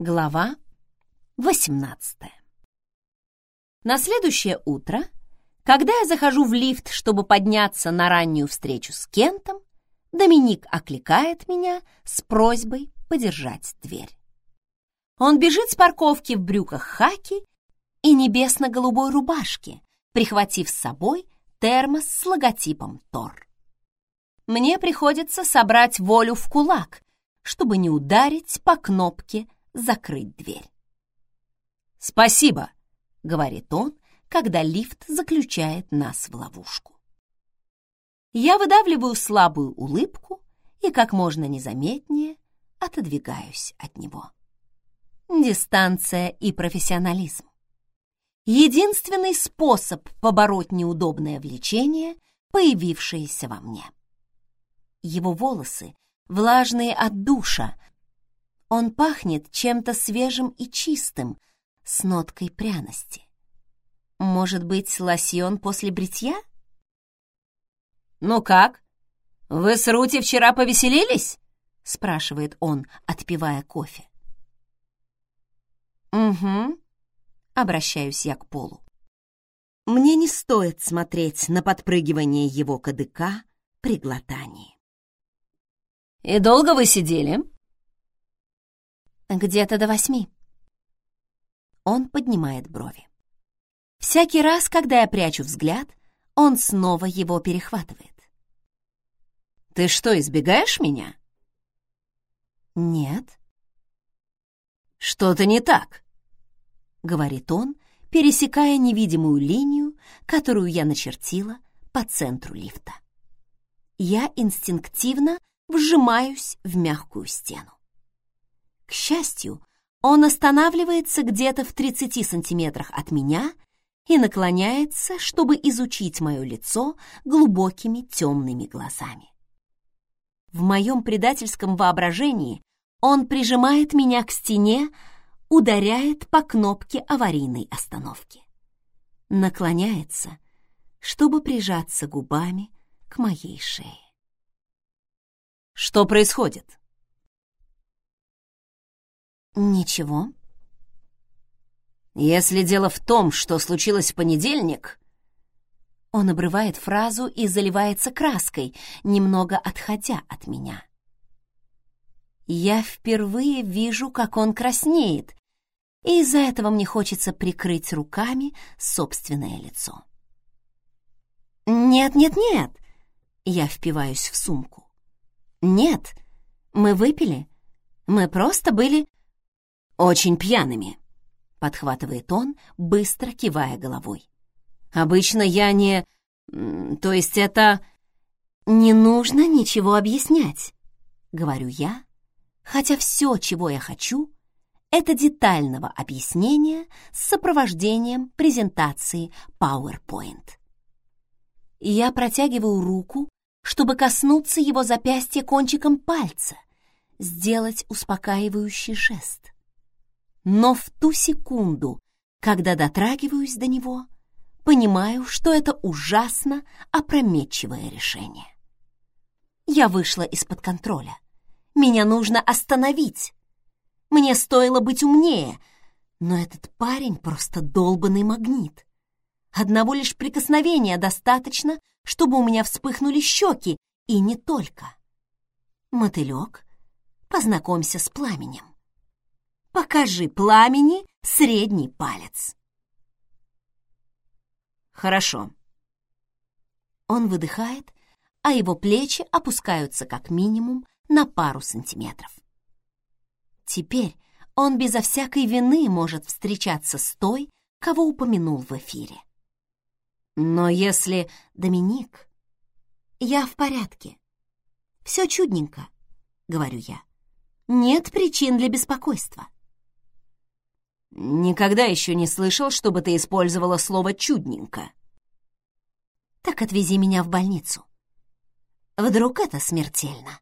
Глава 18 На следующее утро, когда я захожу в лифт, чтобы подняться на раннюю встречу с Кентом, Доминик окликает меня с просьбой подержать дверь. Он бежит с парковки в брюках хаки и небесно-голубой рубашке, прихватив с собой термос с логотипом Тор. Мне приходится собрать волю в кулак, чтобы не ударить по кнопке закрыть дверь. «Спасибо», — говорит он, когда лифт заключает нас в ловушку. Я выдавливаю слабую улыбку и как можно незаметнее отодвигаюсь от него. Дистанция и профессионализм. Единственный способ побороть неудобное влечение, появившееся во мне. Его волосы, влажные от душа, он пахнет чем-то свежим и чистым, с ноткой пряности. Может быть, лосьон после бритья? «Ну как? Вы с Рути вчера повеселились?» — спрашивает он, отпивая кофе. «Угу», — обращаюсь я к Полу. Мне не стоит смотреть на подпрыгивание его кадыка при глотании. «И долго вы сидели?» Где-то до восьми. Он поднимает брови. Всякий раз, когда я прячу взгляд, он снова его перехватывает. «Ты что, избегаешь меня?» «Нет». «Что-то не так», — говорит он, пересекая невидимую линию, которую я начертила по центру лифта. Я инстинктивно вжимаюсь в мягкую стену. К счастью, он останавливается где-то в 30 сантиметрах от меня и наклоняется, чтобы изучить мое лицо глубокими темными глазами. В моем предательском воображении он прижимает меня к стене, ударяет по кнопке аварийной остановки. Наклоняется, чтобы прижаться губами к моей шее. Что происходит? «Ничего». «Если дело в том, что случилось в понедельник...» Он обрывает фразу и заливается краской, немного отходя от меня. Я впервые вижу, как он краснеет, и из-за этого мне хочется прикрыть руками собственное лицо. «Нет, нет, нет!» Я впиваюсь в сумку. «Нет, мы выпили. Мы просто были «Очень пьяными», — подхватывает он, быстро кивая головой. «Обычно я не... То есть это...» «Не нужно ничего объяснять», — говорю я, хотя все, чего я хочу, это детального объяснения с сопровождением презентации PowerPoint. Я протягиваю руку, чтобы коснуться его запястья кончиком пальца, сделать успокаивающий жест. Но в ту секунду, когда дотрагиваюсь до него, понимаю, что это ужасно опрометчивое решение. Я вышла из-под контроля. Меня нужно остановить. Мне стоило быть умнее, но этот парень просто долбанный магнит. Одного лишь прикосновения достаточно, чтобы у меня вспыхнули щеки, и не только. Мотылек, познакомься с пламенем. Покажи пламени средний палец. Хорошо. Он выдыхает, а его плечи опускаются как минимум на пару сантиметров. Теперь он безо всякой вины может встречаться с той, кого упомянул в эфире. Но если Доминик... Я в порядке. Все чудненько, говорю я. Нет причин для беспокойства. Никогда еще не слышал, чтобы ты использовала слово «чудненько». Так отвези меня в больницу. Вдруг это смертельно?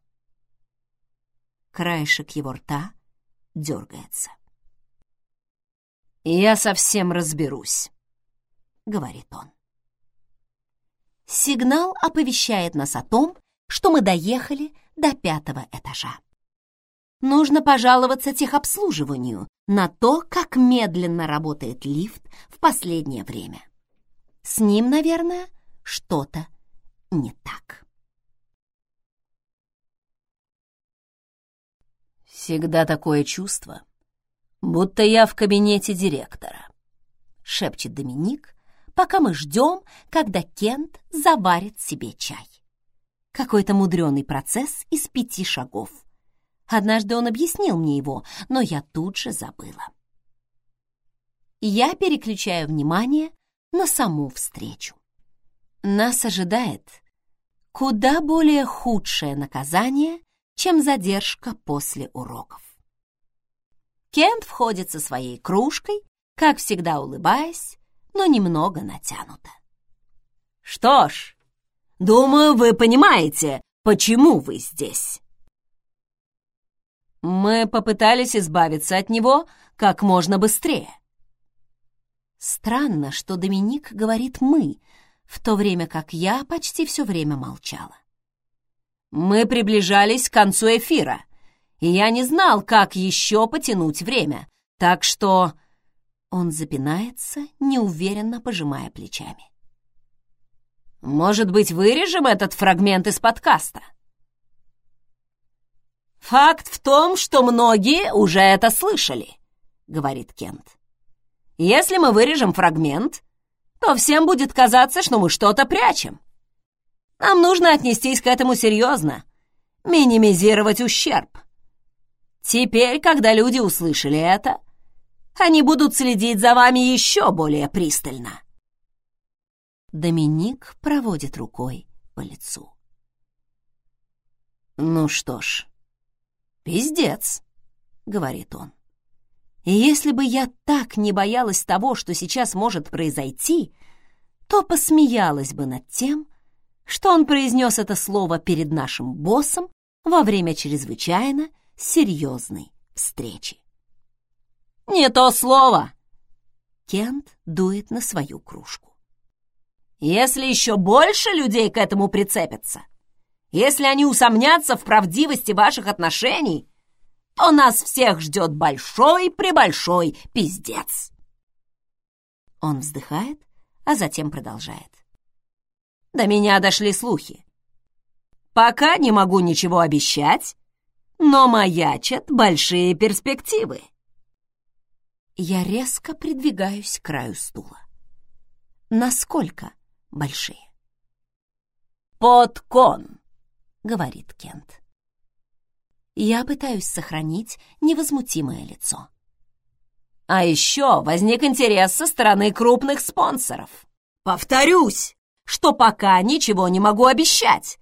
Краешек его рта дергается. «Я совсем разберусь», — говорит он. Сигнал оповещает нас о том, что мы доехали до пятого этажа. Нужно пожаловаться техобслуживанию на то, как медленно работает лифт в последнее время. С ним, наверное, что-то не так. Всегда такое чувство, будто я в кабинете директора, шепчет Доминик, пока мы ждем, когда Кент заварит себе чай. Какой-то мудреный процесс из пяти шагов. Однажды он объяснил мне его, но я тут же забыла. Я переключаю внимание на саму встречу. Нас ожидает куда более худшее наказание, чем задержка после уроков. Кент входит со своей кружкой, как всегда улыбаясь, но немного натянуто. «Что ж, думаю, вы понимаете, почему вы здесь». Мы попытались избавиться от него как можно быстрее. Странно, что Доминик говорит «мы», в то время как я почти все время молчала. Мы приближались к концу эфира, и я не знал, как еще потянуть время, так что... Он запинается, неуверенно пожимая плечами. «Может быть, вырежем этот фрагмент из подкаста?» «Факт в том, что многие уже это слышали», — говорит Кент. «Если мы вырежем фрагмент, то всем будет казаться, что мы что-то прячем. Нам нужно отнестись к этому серьезно, минимизировать ущерб. Теперь, когда люди услышали это, они будут следить за вами еще более пристально. Доминик проводит рукой по лицу. «Ну что ж, пиздец», — говорит он. «И если бы я так не боялась того, что сейчас может произойти, то посмеялась бы над тем, что он произнес это слово перед нашим боссом во время чрезвычайно серьезной встречи. «Не то слово!» Кент дует на свою кружку. «Если еще больше людей к этому прицепятся, если они усомнятся в правдивости ваших отношений, то нас всех ждет большой-пребольшой пиздец!» Он вздыхает, а затем продолжает. До меня дошли слухи. Пока не могу ничего обещать, но маячат большие перспективы. Я резко придвигаюсь к краю стула. Насколько большие? «Подкон», — говорит Кент. Я пытаюсь сохранить невозмутимое лицо. А еще возник интерес со стороны крупных спонсоров. Повторюсь, что пока ничего не могу обещать.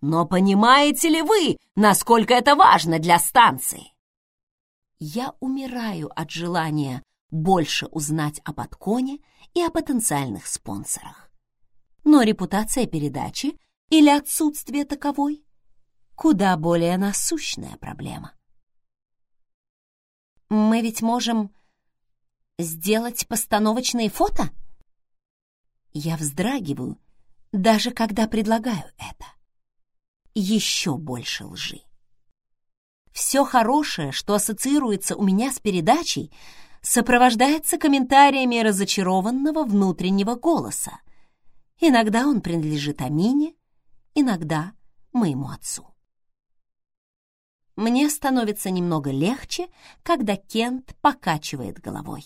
Но понимаете ли вы, насколько это важно для станции? Я умираю от желания больше узнать о подконе и о потенциальных спонсорах. Но репутация передачи или отсутствие таковой куда более насущная проблема. Мы ведь можем сделать постановочные фото? Я вздрагиваю, даже когда предлагаю это. Еще больше лжи. Все хорошее, что ассоциируется у меня с передачей, сопровождается комментариями разочарованного внутреннего голоса. Иногда он принадлежит Амине, иногда моему отцу. Мне становится немного легче, когда Кент покачивает головой.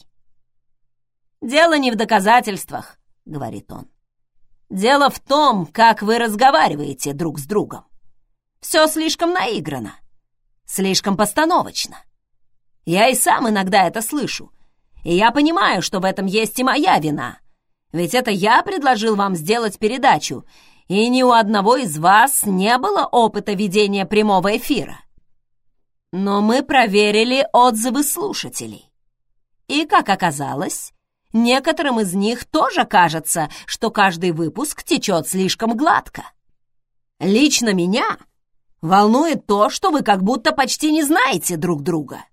«Дело не в доказательствах», — говорит он. «Дело в том, как вы разговариваете друг с другом. Все слишком наиграно, слишком постановочно. Я и сам иногда это слышу, и я понимаю, что в этом есть и моя вина. Ведь это я предложил вам сделать передачу, и ни у одного из вас не было опыта ведения прямого эфира. Но мы проверили отзывы слушателей. И, как оказалось, Некоторым из них тоже кажется, что каждый выпуск течет слишком гладко. Лично меня волнует то, что вы как будто почти не знаете друг друга.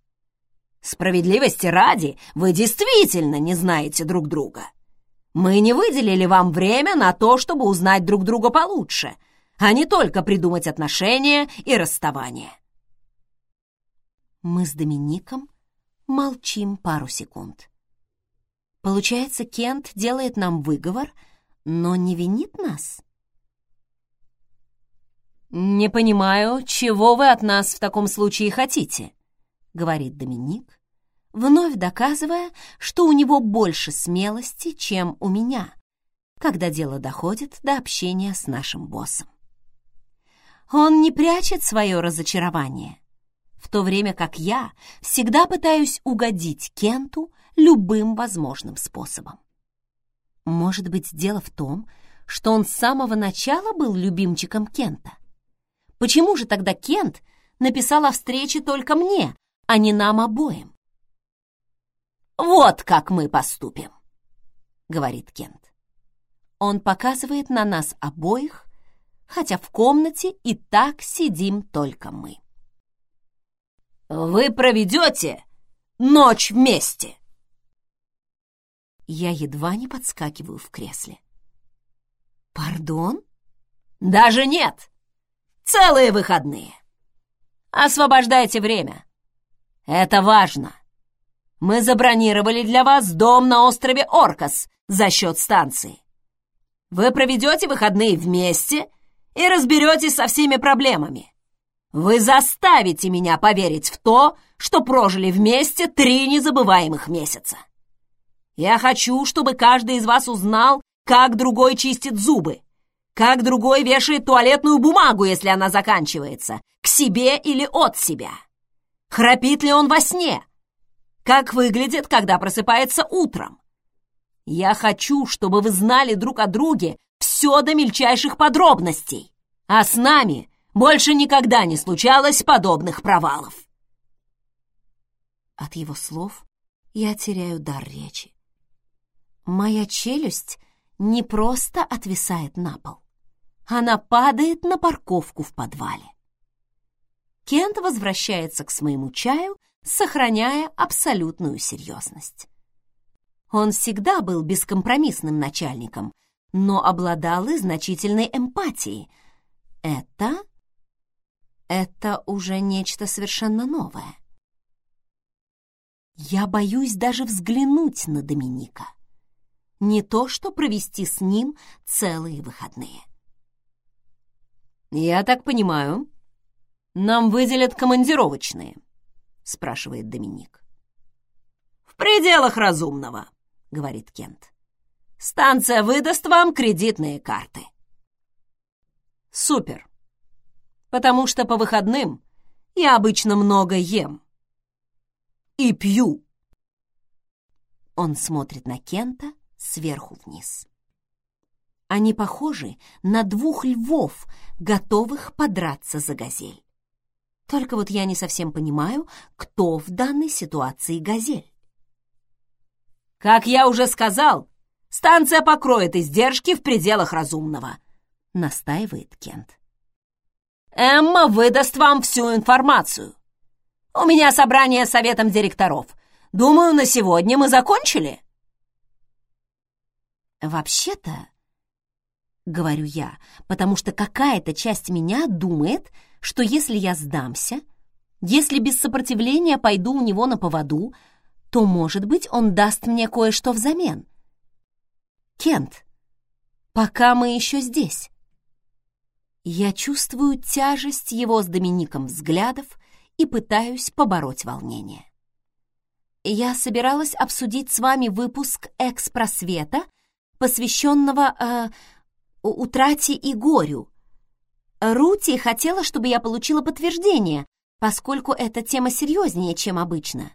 Справедливости ради, вы действительно не знаете друг друга. Мы не выделили вам время на то, чтобы узнать друг друга получше, а не только придумать отношения и расставания. Мы с Домиником молчим пару секунд. Получается, Кент делает нам выговор, но не винит нас? «Не понимаю, чего вы от нас в таком случае хотите?» — говорит Доминик, вновь доказывая, что у него больше смелости, чем у меня, когда дело доходит до общения с нашим боссом. Он не прячет свое разочарование, в то время как я всегда пытаюсь угодить Кенту любым возможным способом. Может быть, дело в том, что он с самого начала был любимчиком Кента? Почему же тогда Кент написал о встрече только мне, а не нам обоим? «Вот как мы поступим», — говорит Кент. Он показывает на нас обоих, хотя в комнате и так сидим только мы. «Вы проведете ночь вместе!» Я едва не подскакиваю в кресле. «Пардон?» «Даже нет! Целые выходные! Освобождайте время! Это важно! Мы забронировали для вас дом на острове Оркас за счет станции. Вы проведете выходные вместе и разберетесь со всеми проблемами. Вы заставите меня поверить в то, что прожили вместе три незабываемых месяца. Я хочу, чтобы каждый из вас узнал, как другой чистит зубы, как другой вешает туалетную бумагу, если она заканчивается, к себе или от себя. Храпит ли он во сне? Как выглядит, когда просыпается утром? Я хочу, чтобы вы знали друг о друге все до мельчайших подробностей. А с нами больше никогда не случалось подобных провалов. От его слов я теряю дар речи. Моя челюсть не просто отвисает на пол. Она падает на парковку в подвале. Кент возвращается к своему чаю, сохраняя абсолютную серьезность. Он всегда был бескомпромиссным начальником, но обладал и значительной эмпатией. Это... это уже нечто совершенно новое. Я боюсь даже взглянуть на Доминика. Не то, что провести с ним целые выходные. «Я так понимаю, нам выделят командировочные?» — спрашивает Доминик. «В пределах разумного», — говорит Кент. «Станция выдаст вам кредитные карты». «Супер, потому что по выходным я обычно много ем и пью». Он смотрит на Кента сверху вниз. Они похожи на двух львов, готовых подраться за газель. Только вот я не совсем понимаю, кто в данной ситуации газель. «Как я уже сказал, станция покроет издержки в пределах разумного», — настаивает Кент. «Эмма выдаст вам всю информацию. У меня собрание с советом директоров. Думаю, на сегодня мы закончили». «Вообще-то, — говорю я, потому что какая-то часть меня думает, что если я сдамся, если без сопротивления пойду у него на поводу, то, может быть, он даст мне кое-что взамен. Кент, пока мы еще здесь. Я чувствую тяжесть его с Домиником взглядов и пытаюсь побороть волнение. Я собиралась обсудить с вами выпуск «Экспросвета», посвященного э, утрате и горю. Рути хотела, чтобы я получила подтверждение, поскольку эта тема серьезнее, чем обычно.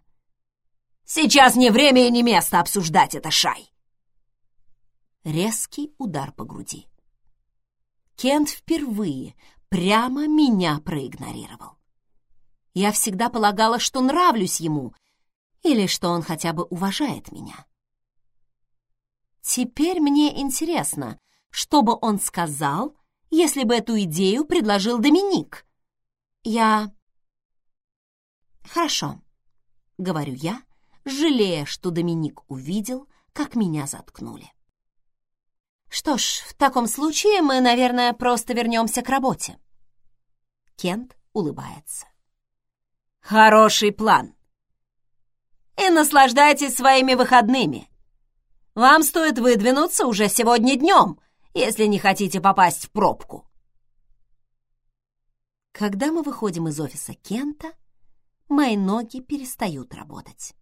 «Сейчас не время и не место обсуждать это, Шай!» Резкий удар по груди. Кент впервые прямо меня проигнорировал. Я всегда полагала, что нравлюсь ему или что он хотя бы уважает меня. Теперь мне интересно, что бы он сказал, если бы эту идею предложил Доминик. Я... Хорошо, говорю я, жалея, что Доминик увидел, как меня заткнули. Что ж, в таком случае мы, наверное, просто вернемся к работе. Кент улыбается. Хороший план. И наслаждайтесь своими выходными. Вам стоит выдвинуться уже сегодня днем, если не хотите попасть в пробку. Когда мы выходим из офиса Кента, мои ноги перестают работать.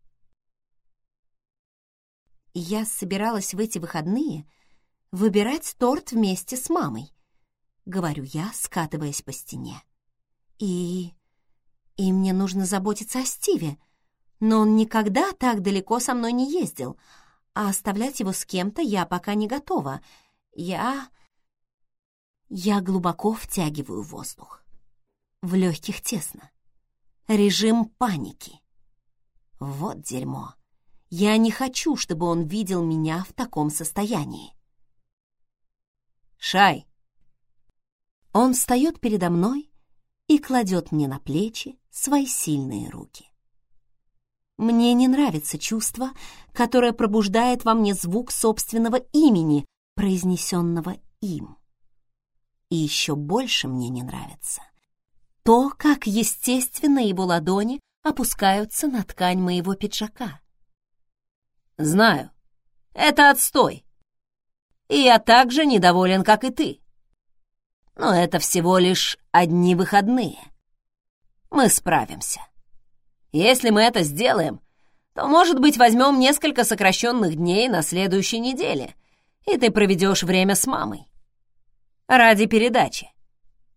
Я собиралась в эти выходные выбирать торт вместе с мамой, говорю я, скатываясь по стене. И... и мне нужно заботиться о Стиве, но он никогда так далеко со мной не ездил, а оставлять его с кем-то я пока не готова. Я... Я глубоко втягиваю воздух. В легких тесно. Режим паники. Вот дерьмо. Я не хочу, чтобы он видел меня в таком состоянии. Шай. Он встает передо мной и кладет мне на плечи свои сильные руки. Мне не нравится чувство, которое пробуждает во мне звук собственного имени, произнесенного им. И еще больше мне не нравится то, как естественно его ладони опускаются на ткань моего пиджака. Знаю, это отстой. И я так же недоволен, как и ты. Но это всего лишь одни выходные. Мы справимся. Если мы это сделаем, то, может быть, возьмем несколько сокращенных дней на следующей неделе, и ты проведешь время с мамой. Ради передачи.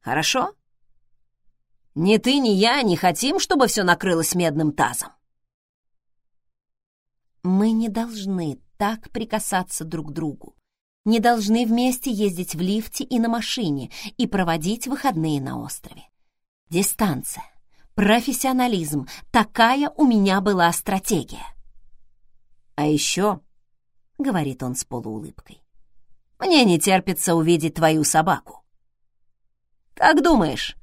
Хорошо? Ни ты, ни я не хотим, чтобы все накрылось медным тазом. Мы не должны так прикасаться друг к другу. Не должны вместе ездить в лифте и на машине и проводить выходные на острове. Дистанция, профессионализм — такая у меня была стратегия. А еще, — говорит он с полуулыбкой, — мне не терпится увидеть твою собаку. Как думаешь,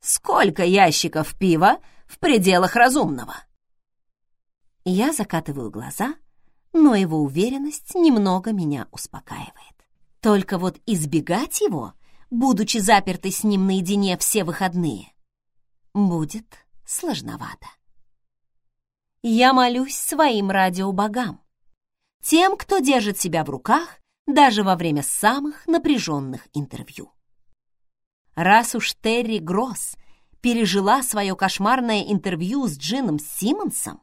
сколько ящиков пива в пределах разумного? Я закатываю глаза, но его уверенность немного меня успокаивает. Только вот избегать его, будучи запертой с ним наедине все выходные, будет сложновато. Я молюсь своим радиобогам, тем, кто держит себя в руках даже во время самых напряженных интервью. Раз уж Терри Гросс пережила свое кошмарное интервью с Джином Симмонсом,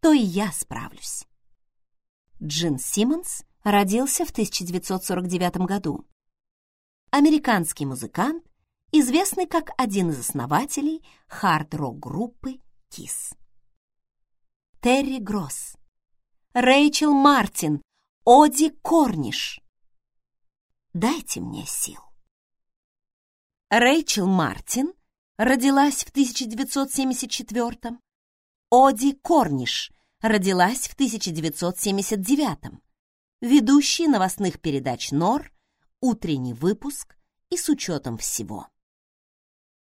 то и я справлюсь. Джин Симмонс родился в 1949 году. Американский музыкант, известный как один из основателей хард-рок-группы KISS. Терри Гросс, Рэйчел Мартин, Оди Корниш. Дайте мне сил. Рэйчел Мартин родилась в 1974 Оди Корниш родилась в 1979 ведущий новостных передач «Нор», «Утренний выпуск» и «С учетом всего».